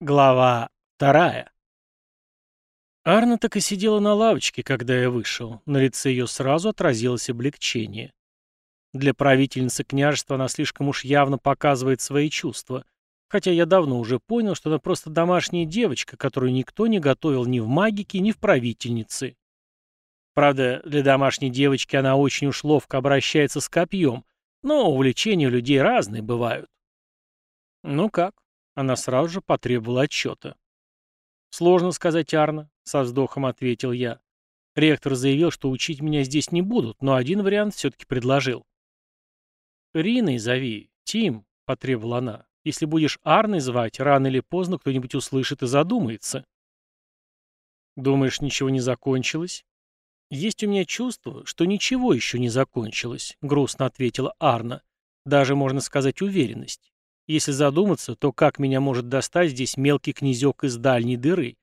Глава вторая. Арна так и сидела на лавочке, когда я вышел. На лице ее сразу отразилось облегчение. Для правительницы княжества она слишком уж явно показывает свои чувства, хотя я давно уже понял, что она просто домашняя девочка, которую никто не готовил ни в магике, ни в правительнице. Правда, для домашней девочки она очень уж ловко обращается с копьем, но увлечения людей разные бывают. «Ну как?» Она сразу же потребовала отчета. «Сложно сказать, Арна», — со вздохом ответил я. Ректор заявил, что учить меня здесь не будут, но один вариант все-таки предложил. «Риной зови, Тим», — потребовала она. «Если будешь Арной звать, рано или поздно кто-нибудь услышит и задумается». «Думаешь, ничего не закончилось?» «Есть у меня чувство, что ничего еще не закончилось», — грустно ответила Арна. «Даже, можно сказать, уверенность. Если задуматься, то как меня может достать здесь мелкий князек из дальней дыры?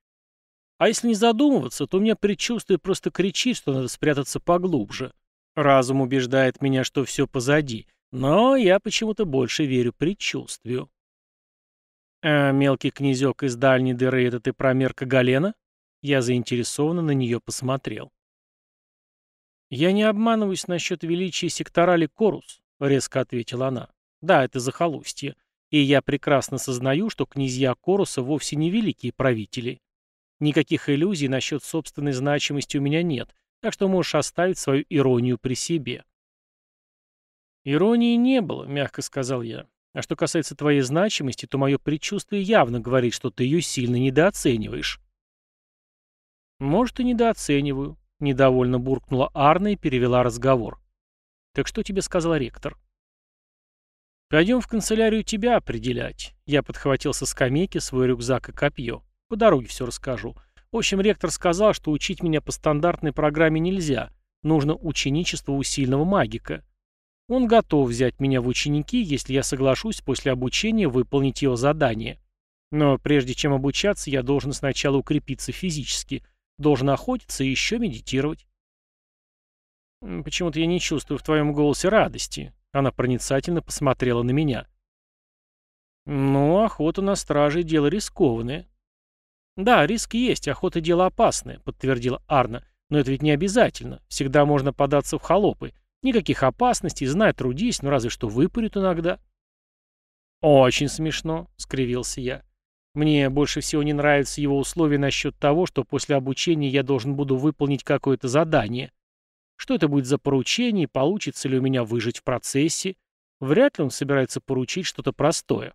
А если не задумываться, то у меня предчувствие просто кричит, что надо спрятаться поглубже. Разум убеждает меня, что все позади, но я почему-то больше верю предчувствию. «А мелкий князек из дальней дыры — это ты про Мерка Галена?» Я заинтересованно на нее посмотрел. «Я не обманываюсь насчет величия секторали Корус», — резко ответила она. «Да, это захолустье. И я прекрасно сознаю, что князья Коруса вовсе не великие правители. Никаких иллюзий насчет собственной значимости у меня нет, так что можешь оставить свою иронию при себе. Иронии не было, мягко сказал я. А что касается твоей значимости, то мое предчувствие явно говорит, что ты ее сильно недооцениваешь. Может, и недооцениваю, недовольно буркнула Арна и перевела разговор. Так что тебе сказал ректор? «Пойдем в канцелярию тебя определять». Я подхватил со скамейки свой рюкзак и копье. По дороге все расскажу. В общем, ректор сказал, что учить меня по стандартной программе нельзя. Нужно ученичество у сильного магика. Он готов взять меня в ученики, если я соглашусь после обучения выполнить его задание. Но прежде чем обучаться, я должен сначала укрепиться физически, должен охотиться и еще медитировать. Почему-то я не чувствую в твоем голосе радости. Она проницательно посмотрела на меня. «Ну, охота на страже — дело рискованное». «Да, риск есть, охота — дело опасное», — подтвердила Арна. «Но это ведь не обязательно. Всегда можно податься в холопы. Никаких опасностей, знай, трудись, но разве что выпарют иногда». «Очень смешно», — скривился я. «Мне больше всего не нравятся его условия насчет того, что после обучения я должен буду выполнить какое-то задание. Что это будет за поручение, получится ли у меня выжить в процессе? Вряд ли он собирается поручить что-то простое.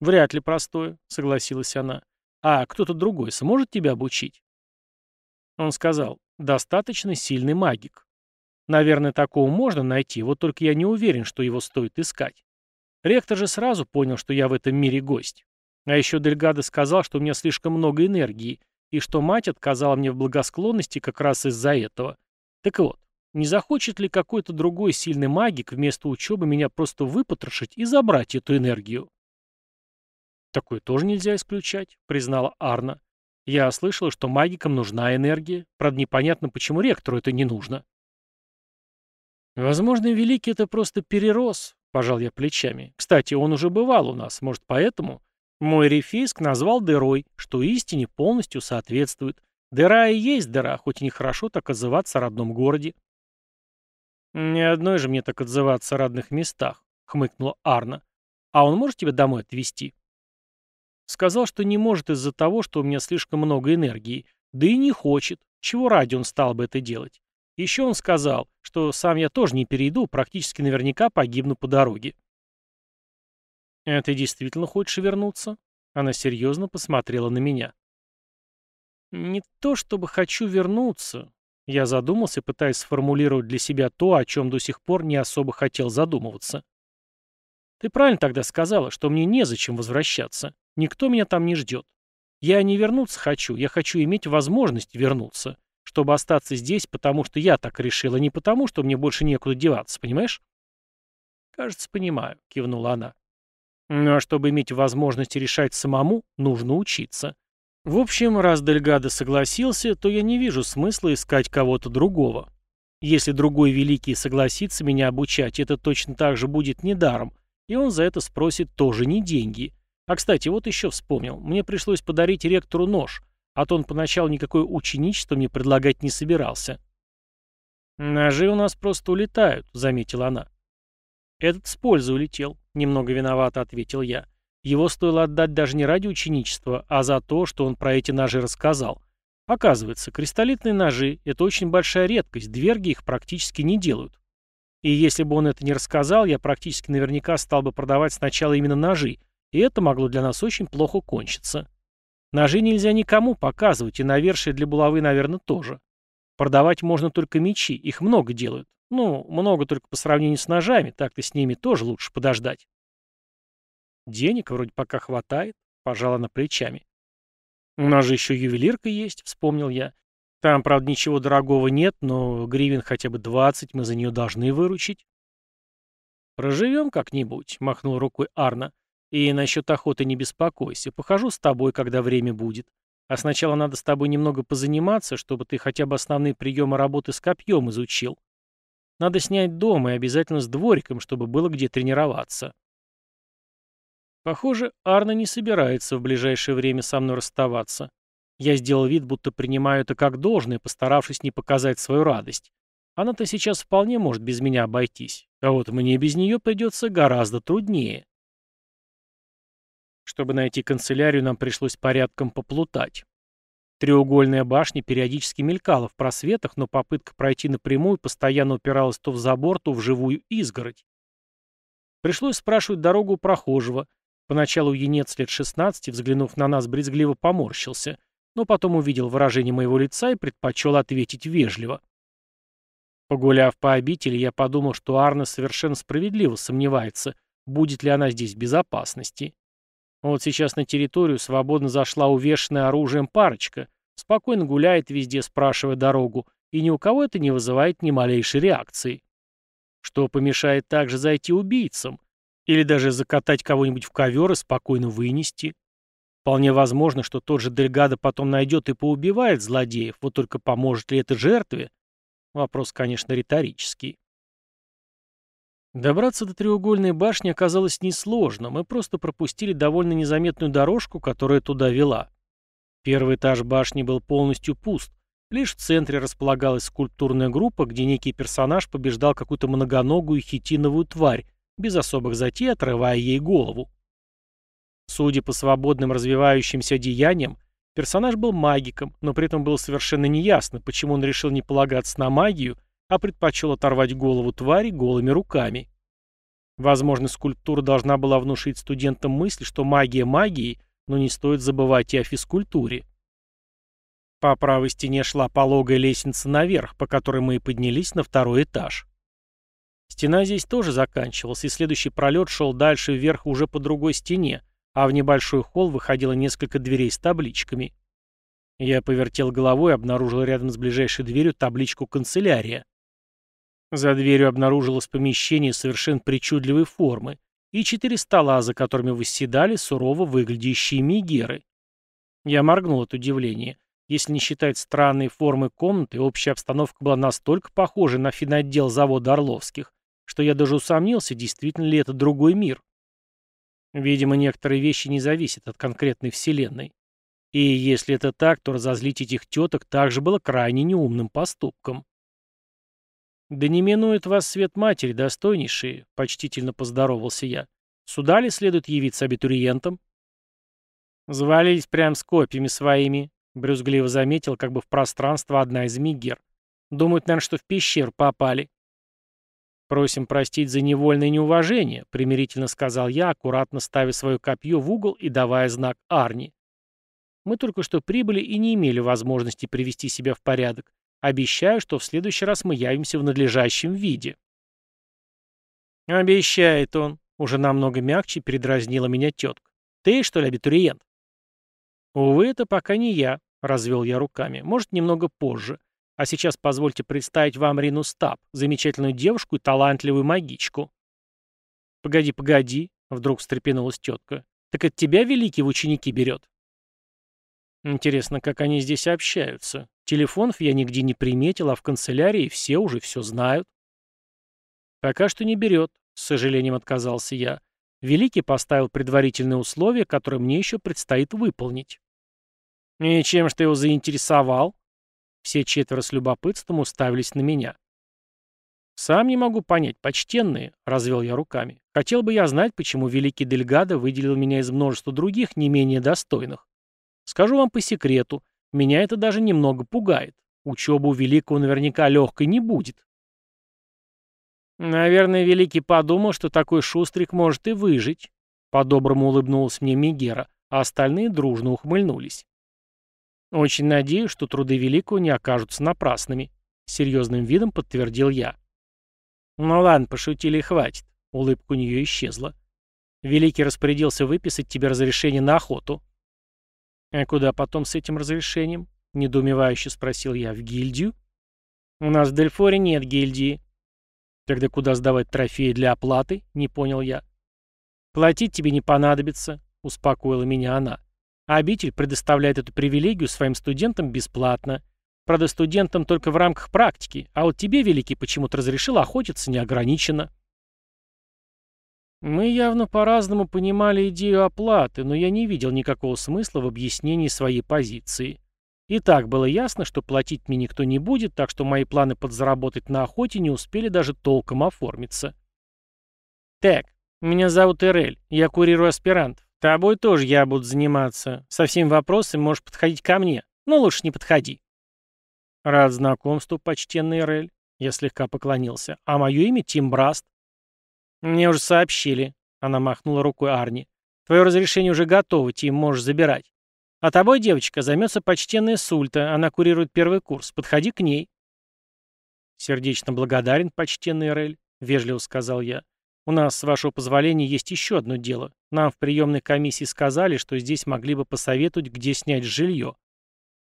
Вряд ли простое, согласилась она. А кто-то другой сможет тебя обучить? Он сказал, достаточно сильный магик. Наверное, такого можно найти, вот только я не уверен, что его стоит искать. Ректор же сразу понял, что я в этом мире гость. А еще Дельгадо сказал, что у меня слишком много энергии, и что мать отказала мне в благосклонности как раз из-за этого. Так вот, не захочет ли какой-то другой сильный магик вместо учебы меня просто выпотрошить и забрать эту энергию? Такое тоже нельзя исключать, признала Арна. Я слышала, что магикам нужна энергия. Правда, непонятно, почему ректору это не нужно. Возможно, Великий это просто перерос, пожал я плечами. Кстати, он уже бывал у нас, может, поэтому... Мой рефиск назвал дырой, что истине полностью соответствует. Дыра и есть дыра, хоть и нехорошо так отзываться о родном городе. «Ни одной же мне так отзываться о родных местах», — хмыкнула Арна. «А он может тебя домой отвезти?» Сказал, что не может из-за того, что у меня слишком много энергии. Да и не хочет. Чего ради он стал бы это делать? Еще он сказал, что сам я тоже не перейду, практически наверняка погибну по дороге. «А ты действительно хочешь вернуться?» Она серьезно посмотрела на меня. Не то чтобы хочу вернуться. Я задумался, пытаясь сформулировать для себя то, о чем до сих пор не особо хотел задумываться. Ты правильно тогда сказала, что мне незачем возвращаться. Никто меня там не ждет. Я не вернуться хочу, я хочу иметь возможность вернуться, чтобы остаться здесь, потому что я так решила, не потому, что мне больше некуда деваться, понимаешь? Кажется, понимаю, кивнула она. Ну а чтобы иметь возможность решать самому, нужно учиться. В общем, раз Дельгадо согласился, то я не вижу смысла искать кого-то другого. Если другой великий согласится меня обучать, это точно так же будет недаром, и он за это спросит тоже не деньги. А, кстати, вот еще вспомнил. Мне пришлось подарить ректору нож, а то он поначалу никакое ученичество мне предлагать не собирался. «Ножи у нас просто улетают», — заметила она. «Этот с пользой улетел», — немного виновато ответил я. «Его стоило отдать даже не ради ученичества, а за то, что он про эти ножи рассказал. Оказывается, кристаллитные ножи — это очень большая редкость, дверги их практически не делают. И если бы он это не рассказал, я практически наверняка стал бы продавать сначала именно ножи, и это могло для нас очень плохо кончиться. Ножи нельзя никому показывать, и навершие для булавы, наверное, тоже. Продавать можно только мечи, их много делают. Ну, много только по сравнению с ножами, так-то с ними тоже лучше подождать. Денег вроде пока хватает, пожала на плечами. У нас же еще ювелирка есть, вспомнил я. Там, правда, ничего дорогого нет, но гривен хотя бы 20 мы за нее должны выручить. «Проживем как-нибудь», — махнул рукой Арна. «И насчет охоты не беспокойся. Похожу с тобой, когда время будет. А сначала надо с тобой немного позаниматься, чтобы ты хотя бы основные приемы работы с копьем изучил. Надо снять дом и обязательно с двориком, чтобы было где тренироваться. Похоже, Арна не собирается в ближайшее время со мной расставаться. Я сделал вид, будто принимаю это как должное, постаравшись не показать свою радость. Она-то сейчас вполне может без меня обойтись, а вот мне без нее придется гораздо труднее. Чтобы найти канцелярию, нам пришлось порядком поплутать. Треугольная башня периодически мелькала в просветах, но попытка пройти напрямую постоянно упиралась то в забор, то в живую изгородь. Пришлось спрашивать дорогу прохожего. Поначалу юнец лет 16, взглянув на нас, брезгливо поморщился, но потом увидел выражение моего лица и предпочел ответить вежливо. Погуляв по обители, я подумал, что Арна совершенно справедливо сомневается, будет ли она здесь в безопасности. Вот сейчас на территорию свободно зашла увешанная оружием парочка, спокойно гуляет везде, спрашивая дорогу, и ни у кого это не вызывает ни малейшей реакции. Что помешает также зайти убийцам? Или даже закатать кого-нибудь в ковер и спокойно вынести? Вполне возможно, что тот же Дельгадо потом найдет и поубивает злодеев, вот только поможет ли это жертве? Вопрос, конечно, риторический. Добраться до треугольной башни оказалось несложно, мы просто пропустили довольно незаметную дорожку, которая туда вела. Первый этаж башни был полностью пуст, лишь в центре располагалась скульптурная группа, где некий персонаж побеждал какую-то многоногую хитиновую тварь, без особых затей отрывая ей голову. Судя по свободным развивающимся одеяниям, персонаж был магиком, но при этом было совершенно неясно, почему он решил не полагаться на магию, а предпочел оторвать голову твари голыми руками. Возможно, скульптура должна была внушить студентам мысль, что магия магии, но не стоит забывать и о физкультуре. По правой стене шла пологая лестница наверх, по которой мы и поднялись на второй этаж. Стена здесь тоже заканчивалась, и следующий пролет шел дальше вверх уже по другой стене, а в небольшой холл выходило несколько дверей с табличками. Я повертел головой и обнаружил рядом с ближайшей дверью табличку «Канцелярия». За дверью обнаружилось помещение совершенно причудливой формы и четыре стола, за которыми восседали сурово выглядящие мигеры. Я моргнул от удивления. Если не считать странной формы комнаты, общая обстановка была настолько похожа на финотдел завода Орловских, что я даже усомнился, действительно ли это другой мир. Видимо, некоторые вещи не зависят от конкретной вселенной. И если это так, то разозлить этих теток также было крайне неумным поступком. «Да не минует вас свет матери, достойнейшие», — почтительно поздоровался я. «Сюда ли следует явиться абитуриентам?» «Завалились прям с копьями своими», — брюзгливо заметил как бы в пространство одна из мигер. «Думают, наверное, что в пещеру попали». «Просим простить за невольное неуважение», — примирительно сказал я, аккуратно ставя свое копье в угол и давая знак Арни. «Мы только что прибыли и не имели возможности привести себя в порядок. Обещаю, что в следующий раз мы явимся в надлежащем виде. Обещает он. Уже намного мягче передразнила меня тетка. Ты, что ли, абитуриент? Увы, это пока не я, развел я руками. Может, немного позже. А сейчас позвольте представить вам Рину Стаб, замечательную девушку и талантливую магичку. Погоди, погоди, вдруг встрепенулась тетка. Так от тебя великий в ученики берет. Интересно, как они здесь общаются. Телефонов я нигде не приметил, а в канцелярии все уже все знают. Пока что не берет, с сожалением отказался я. Великий поставил предварительные условия, которые мне еще предстоит выполнить. «И чем ж ты его заинтересовал?» Все четверо с любопытством уставились на меня. «Сам не могу понять, почтенные», — развел я руками. «Хотел бы я знать, почему великий Дельгадо выделил меня из множества других, не менее достойных. Скажу вам по секрету, меня это даже немного пугает. Учеба у великого наверняка легкой не будет». «Наверное, великий подумал, что такой шустрик может и выжить», — по-доброму улыбнулась мне Мегера, а остальные дружно ухмыльнулись. «Очень надеюсь, что труды великого не окажутся напрасными», — серьезным видом подтвердил я. «Ну ладно, пошутили хватит». Улыбка у нее исчезла. Великий распорядился выписать тебе разрешение на охоту. «А куда потом с этим разрешением?» — недоумевающе спросил я. «В гильдию?» «У нас в Дельфоре нет гильдии». «Тогда куда сдавать трофеи для оплаты?» — не понял я. «Платить тебе не понадобится», — успокоила меня она. «А обитель предоставляет эту привилегию своим студентам бесплатно. Правда, студентам только в рамках практики, а вот тебе, Великий, почему-то разрешил охотиться неограниченно. Мы явно по-разному понимали идею оплаты, но я не видел никакого смысла в объяснении своей позиции. И так было ясно, что платить мне никто не будет, так что мои планы подзаработать на охоте не успели даже толком оформиться. «Так, меня зовут Эрель, я курирую аспирантов. Тобой тоже я буду заниматься. Со всеми вопросами можешь подходить ко мне, но лучше не подходи». «Рад знакомству, почтенный Рель», — я слегка поклонился. «А мое имя Тим Браст». «Мне уже сообщили», — она махнула рукой Арни. «Твое разрешение уже готово, Тим, можешь забирать. А тобой, девочка, займется почтенная Сульта, она курирует первый курс. Подходи к ней». «Сердечно благодарен, почтенный Рель», — вежливо сказал я. «У нас, с вашего позволения, есть еще одно дело. Нам в приемной комиссии сказали, что здесь могли бы посоветовать, где снять жилье.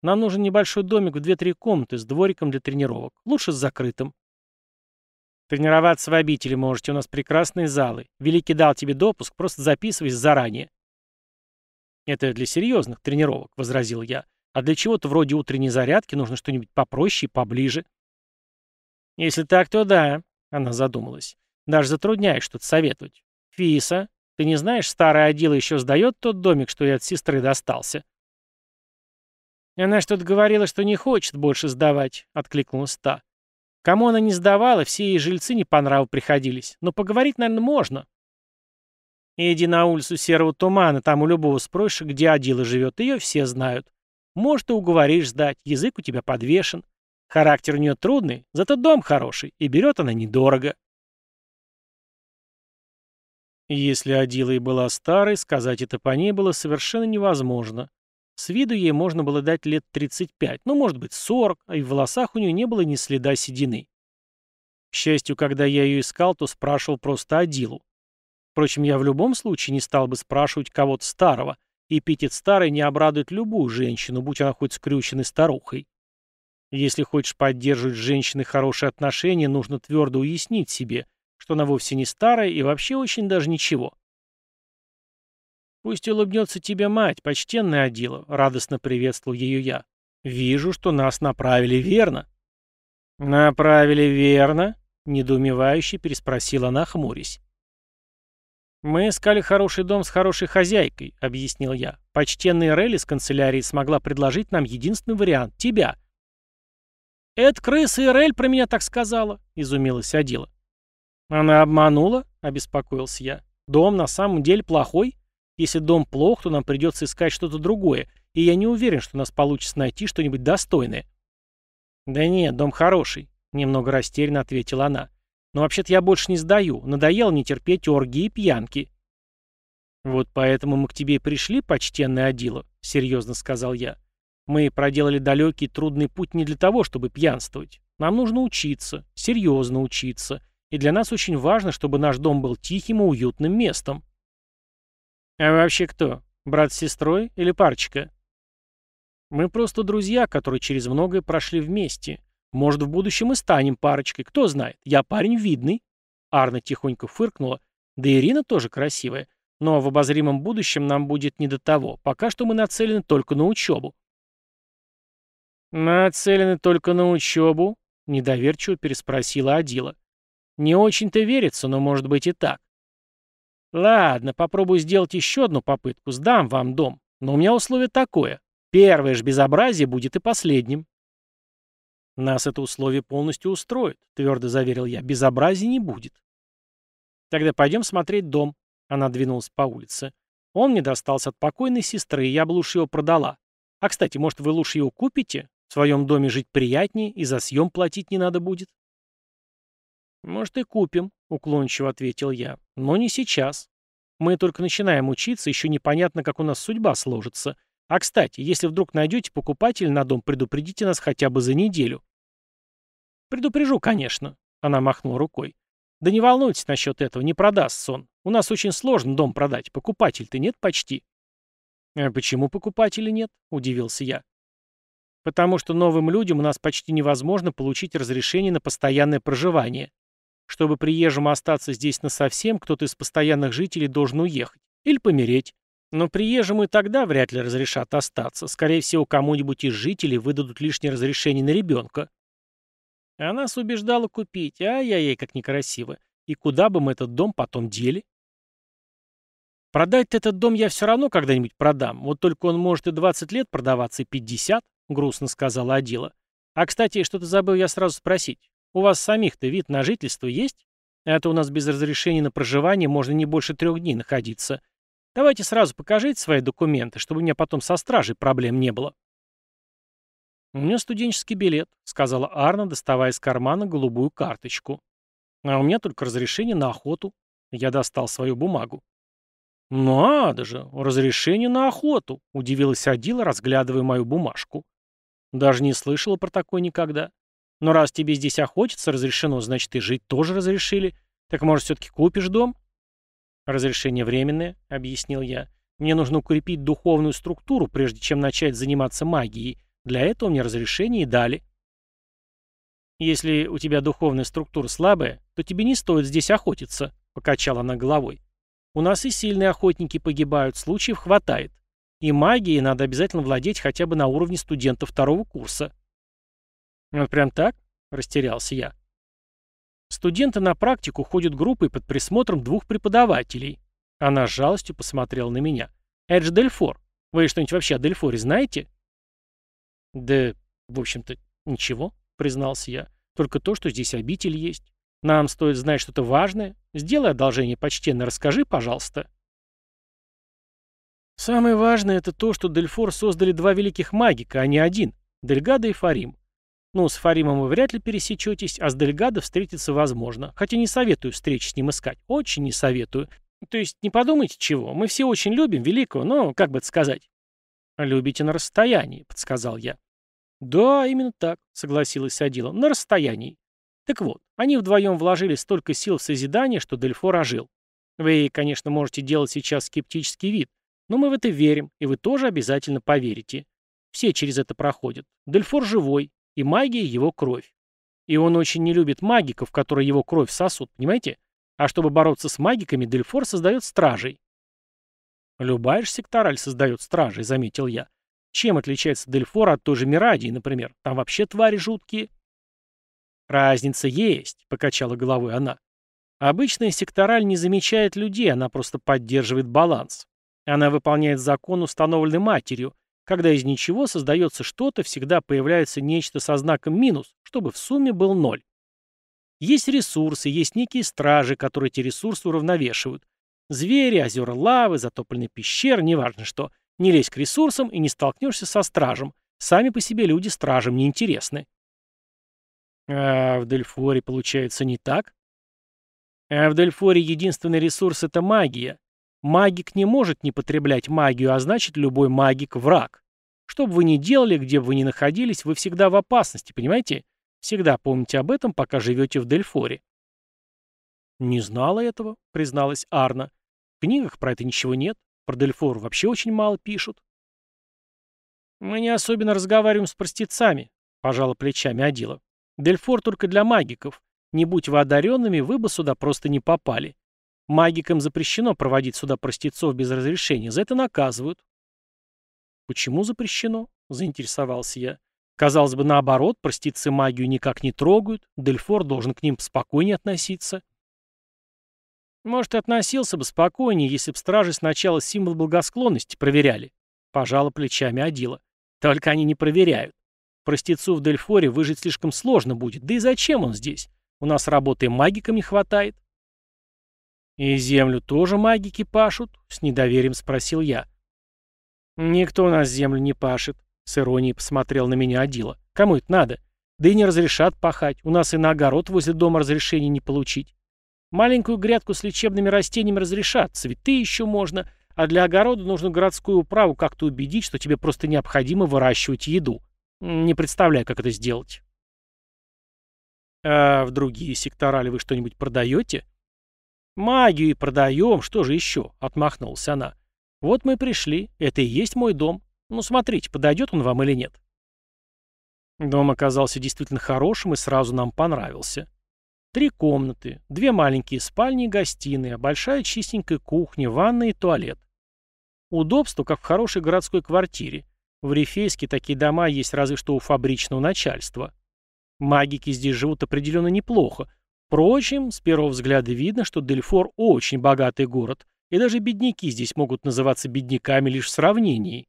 Нам нужен небольшой домик в две-три комнаты с двориком для тренировок. Лучше с закрытым. Тренироваться в обители можете, у нас прекрасные залы. Великий дал тебе допуск, просто записывайся заранее. Это для серьезных тренировок, возразил я. А для чего-то вроде утренней зарядки нужно что-нибудь попроще и поближе. Если так, то да, она задумалась. Даже затрудняешь что-то советовать. Фиса, ты не знаешь, старая Адила еще сдает тот домик, что и от сестры достался? «Она что-то говорила, что не хочет больше сдавать», — откликнулась та. «Кому она не сдавала, все ей жильцы не по нраву приходились. Но поговорить, наверное, можно». «Иди на улицу Серого Тумана, там у любого спросишь, где Адила живет, ее все знают. Может, и уговоришь сдать, язык у тебя подвешен. Характер у нее трудный, зато дом хороший, и берет она недорого». Если Адила и была старой, сказать это по ней было совершенно невозможно. С виду ей можно было дать лет 35, ну, может быть, 40, а и в волосах у нее не было ни следа седины. К счастью, когда я ее искал, то спрашивал просто Адилу. Впрочем, я в любом случае не стал бы спрашивать кого-то старого. Эпитет старой не обрадует любую женщину, будь она хоть скрюченной старухой. Если хочешь поддерживать с женщиной хорошие отношения, нужно твердо уяснить себе, что она вовсе не старая и вообще очень даже ничего. «Пусть улыбнется тебе мать, почтенная Адила», — радостно приветствовал ее я. «Вижу, что нас направили верно». «Направили верно?» — недоумевающе переспросила она, хмурясь. «Мы искали хороший дом с хорошей хозяйкой», — объяснил я. «Почтенная Релли с канцелярии смогла предложить нам единственный вариант — тебя». «Это крыса Ирель про меня так сказала», — изумилась Адила. «Она обманула?» — обеспокоился я. «Дом на самом деле плохой?» Если дом плох, то нам придется искать что-то другое, и я не уверен, что у нас получится найти что-нибудь достойное». «Да нет, дом хороший», — немного растерянно ответила она. «Но вообще-то я больше не сдаю. Надоело не терпеть оргии и пьянки». «Вот поэтому мы к тебе и пришли, почтенный Адила», — серьезно сказал я. «Мы проделали далекий трудный путь не для того, чтобы пьянствовать. Нам нужно учиться, серьезно учиться, и для нас очень важно, чтобы наш дом был тихим и уютным местом». «А вообще кто? Брат с сестрой или парочка?» «Мы просто друзья, которые через многое прошли вместе. Может, в будущем и станем парочкой, кто знает. Я парень видный». Арна тихонько фыркнула. «Да Ирина тоже красивая. Но в обозримом будущем нам будет не до того. Пока что мы нацелены только на учебу». «Нацелены только на учебу?» — недоверчиво переспросила Адила. «Не очень-то верится, но может быть и так. Ладно, попробую сделать еще одну попытку, сдам вам дом. Но у меня условие такое. Первое же безобразие будет и последним. Нас это условие полностью устроит, твердо заверил я. Безобразия не будет. Тогда пойдем смотреть дом. Она двинулась по улице. Он мне достался от покойной сестры, и я бы лучше его продала. А, кстати, может, вы лучше его купите? В своем доме жить приятнее, и за съем платить не надо будет. Может, и купим, уклончиво ответил я. Но не сейчас. Мы только начинаем учиться, еще непонятно, как у нас судьба сложится. А, кстати, если вдруг найдете покупателя на дом, предупредите нас хотя бы за неделю. Предупрежу, конечно. Она махнула рукой. Да не волнуйтесь насчет этого, не продастся он. У нас очень сложно дом продать, покупатель-то нет почти. А почему покупателя нет? Удивился я. Потому что новым людям у нас почти невозможно получить разрешение на постоянное проживание. Чтобы приезжему остаться здесь насовсем, кто-то из постоянных жителей должен уехать. Или помереть. Но приезжему и тогда вряд ли разрешат остаться. Скорее всего, кому-нибудь из жителей выдадут лишнее разрешение на ребенка. А нас убеждала купить. Ай-яй-яй, как некрасиво. И куда бы мы этот дом потом дели? Продать этот дом я все равно когда-нибудь продам. Вот только он может и 20 лет продаваться, и 50, грустно сказала Адила. А, кстати, что-то забыл я сразу спросить. У вас самих-то вид на жительство есть? Это у нас без разрешения на проживание можно не больше трех дней находиться. Давайте сразу покажите свои документы, чтобы у меня потом со стражей проблем не было. «У меня студенческий билет», — сказала Арна, доставая из кармана голубую карточку. «А у меня только разрешение на охоту». Я достал свою бумагу. «Надо же, разрешение на охоту», — удивилась Адила, разглядывая мою бумажку. «Даже не слышала про такое никогда. Но раз тебе здесь охотиться разрешено, значит и жить тоже разрешили. Так, может, все-таки купишь дом?» «Разрешение временное», — объяснил я. «Мне нужно укрепить духовную структуру, прежде чем начать заниматься магией, для этого мне разрешение и дали. Если у тебя духовная структура слабая, то тебе не стоит здесь охотиться, покачала она головой. У нас и сильные охотники погибают, случаев хватает. И магией надо обязательно владеть хотя бы на уровне студента второго курса. Вот прям так? Растерялся я. Студенты на практику ходят группой под присмотром двух преподавателей. Она с жалостью посмотрела на меня. Это же Дельфор. Вы что-нибудь вообще о Дельфоре знаете? «Да, в общем-то, ничего», — признался я. «Только то, что здесь обитель есть. Нам стоит знать что-то важное. Сделай одолжение, почтенно, расскажи, пожалуйста». Самое важное — это то, что Дельфор создали два великих магика, а не один — Дельгада и Фарим. Ну, с Фаримом вы вряд ли пересечетесь, а с Дельгадо встретиться возможно. Хотя не советую встречи с ним искать. Очень не советую. То есть не подумайте чего. Мы все очень любим великого, но, как бы это сказать... «Любите на расстоянии», — подсказал я. «Да, именно так», — согласилась Адила, — «на расстоянии». Так вот, они вдвоем вложили столько сил в созидание, что Дельфор ожил. Вы, конечно, можете делать сейчас скептический вид, но мы в это верим, и вы тоже обязательно поверите. Все через это проходят. Дельфор живой, и магия — его кровь. И он очень не любит магиков, которые его кровь сосут, понимаете? А чтобы бороться с магиками, Дельфор создает стражей. Любая же сектораль создает стражей, заметил я. Чем отличается Дельфор от той же Мирадии, например? Там вообще твари жуткие. Разница есть, покачала головой она. Обычная сектораль не замечает людей, она просто поддерживает баланс. Она выполняет закон, установленный матерью. Когда из ничего создается что-то, всегда появляется нечто со знаком минус, чтобы в сумме был ноль. Есть ресурсы, есть некие стражи, которые эти ресурсы уравновешивают. Звери, озера лавы, затопленные пещеры, неважно что – не лезь к ресурсам и не столкнешься со стражем. Сами по себе люди стражам не интересны. А в Дельфоре получается не так? А в Дельфоре единственный ресурс — это магия. Магик не может не потреблять магию, а значит, любой магик — враг. Что бы вы ни делали, где бы вы ни находились, вы всегда в опасности, понимаете? Всегда помните об этом, пока живете в Дельфоре. «Не знала этого», — призналась Арна. «В книгах про это ничего нет. Про Дельфор вообще очень мало пишут. Мы не особенно разговариваем с простецами, пожала плечами Адила. Дельфор только для магиков. Не будь вы одаренными, вы бы сюда просто не попали. Магикам запрещено проводить сюда простецов без разрешения, за это наказывают. Почему запрещено? Заинтересовался я. Казалось бы, наоборот, простецы магию никак не трогают, Дельфор должен к ним спокойнее относиться. Может, и относился бы спокойнее, если б стражи сначала символ благосклонности проверяли. Пожала плечами Адила. Только они не проверяют. Простецу в Дельфоре выжить слишком сложно будет. Да и зачем он здесь? У нас работы магикам не хватает. «И землю тоже магики пашут?» — с недоверием спросил я. «Никто у нас землю не пашет», — с иронией посмотрел на меня Адила. «Кому это надо? Да и не разрешат пахать. У нас и на огород возле дома разрешения не получить. Маленькую грядку с лечебными растениями разрешат, цветы еще можно, а для огорода нужно городскую управу как-то убедить, что тебе просто необходимо выращивать еду. Не представляю, как это сделать». «А в другие сектора ли вы что-нибудь продаете?» «Магию и продаем, что же еще?» — отмахнулась она. «Вот мы и пришли, это и есть мой дом. Ну, смотрите, подойдет он вам или нет?» Дом оказался действительно хорошим и сразу нам понравился. Три комнаты, две маленькие спальни и гостиная, большая чистенькая кухня, ванная и туалет. Удобство, как в хорошей городской квартире. В Рифейске такие дома есть разве что у фабричного начальства. Магики здесь живут определенно неплохо, Впрочем, с первого взгляда видно, что Дельфор очень богатый город, и даже бедняки здесь могут называться бедняками лишь в сравнении.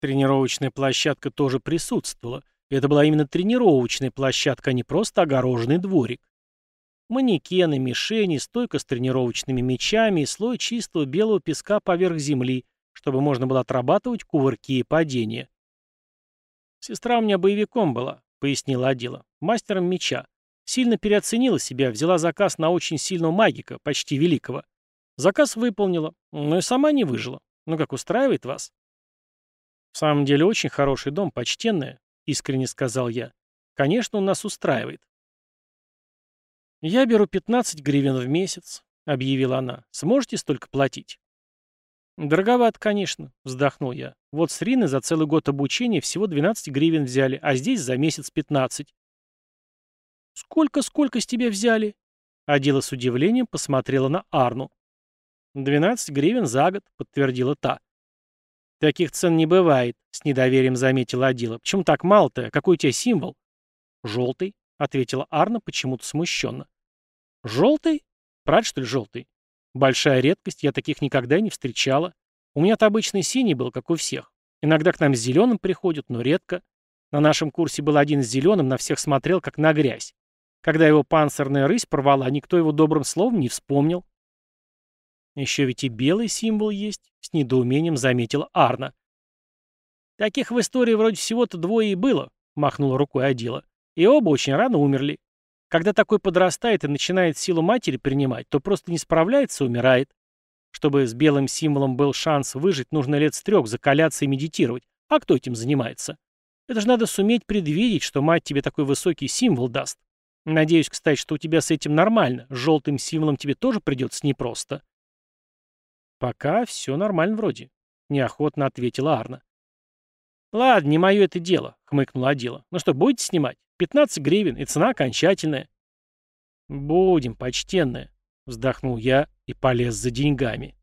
Тренировочная площадка тоже присутствовала, и это была именно тренировочная площадка, а не просто огороженный дворик. Манекены, мишени, стойка с тренировочными мячами и слой чистого белого песка поверх земли, чтобы можно было отрабатывать кувырки и падения. «Сестра у меня боевиком была», — пояснила Адила, — «мастером меча. Сильно переоценила себя, взяла заказ на очень сильного магика, почти великого. Заказ выполнила, но и сама не выжила. Ну как, устраивает вас? В самом деле очень хороший дом, почтенная, искренне сказал я. Конечно, он нас устраивает. Я беру 15 гривен в месяц, объявила она. Сможете столько платить? Дороговато, конечно, вздохнул я. Вот с Рины за целый год обучения всего 12 гривен взяли, а здесь за месяц 15. «Сколько-сколько с тебя взяли?» Адила с удивлением посмотрела на Арну. «Двенадцать гривен за год», — подтвердила та. «Таких цен не бывает», — с недоверием заметила Адила. «Почему так мало-то? Какой у тебя символ?» «Желтый», — ответила Арна почему-то смущенно. «Желтый? Правда, что ли, желтый? Большая редкость, я таких никогда не встречала. У меня-то обычный синий был, как у всех. Иногда к нам с зеленым приходят, но редко. На нашем курсе был один с зеленым, на всех смотрел, как на грязь. Когда его панцирная рысь порвала, никто его добрым словом не вспомнил. Еще ведь и белый символ есть, с недоумением заметила Арна. Таких в истории вроде всего-то двое и было, махнула рукой Адила. И оба очень рано умерли. Когда такой подрастает и начинает силу матери принимать, то просто не справляется и умирает. Чтобы с белым символом был шанс выжить, нужно лет с трех закаляться и медитировать. А кто этим занимается? Это же надо суметь предвидеть, что мать тебе такой высокий символ даст. Надеюсь, кстати, что у тебя с этим нормально. С желтым символом тебе тоже придется непросто. Пока все нормально вроде, неохотно ответила Арна. Ладно, не мое это дело, хмыкнула Адила. Ну что, будете снимать? 15 гривен, и цена окончательная. Будем, почтенная, вздохнул я и полез за деньгами.